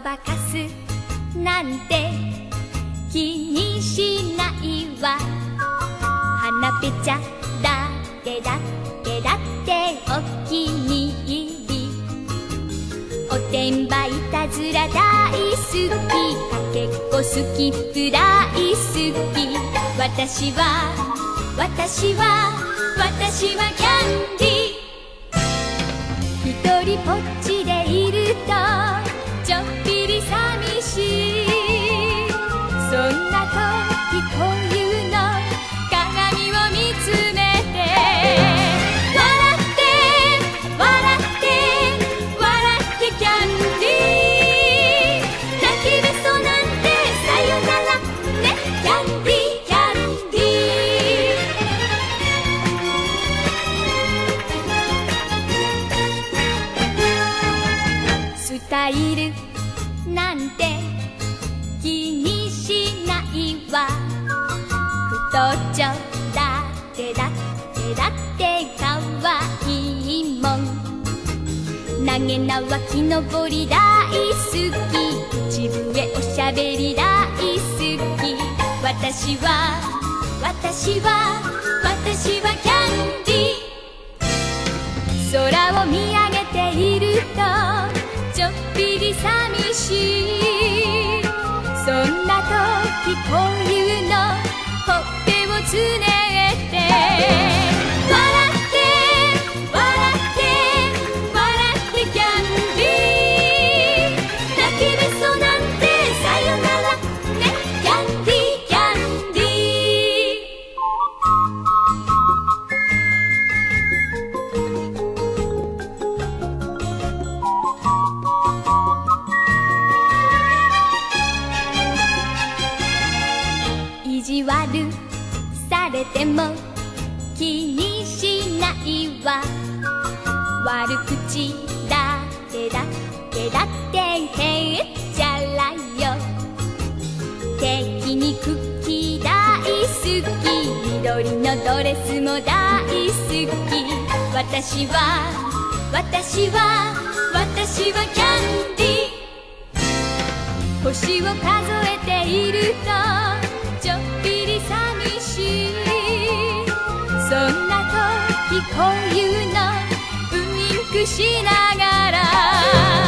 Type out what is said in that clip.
ばかすなんて気にしないわ。花ぺちゃだけだけだってお気に入り。おてんばいたずら大好き。かけっこスキップ大好き。私は私は私はキャンディー。一人ぽっちでいるとスタイルなんて気にしないわ。太っちょだってだってだってかわいいもん。投げ縄木登り大好き。口笛おしゃべり大好き。私は私は私はキャンディー。空を見上げているとちょっぴり寂しい。時地悪されても気にしないわ悪口だってだってだってへっちゃらよ。敵にクッキー大好き。緑のドレスも大好き。私は私は私はキャンディー。星を数えているとそんな時こういうのウインクしながら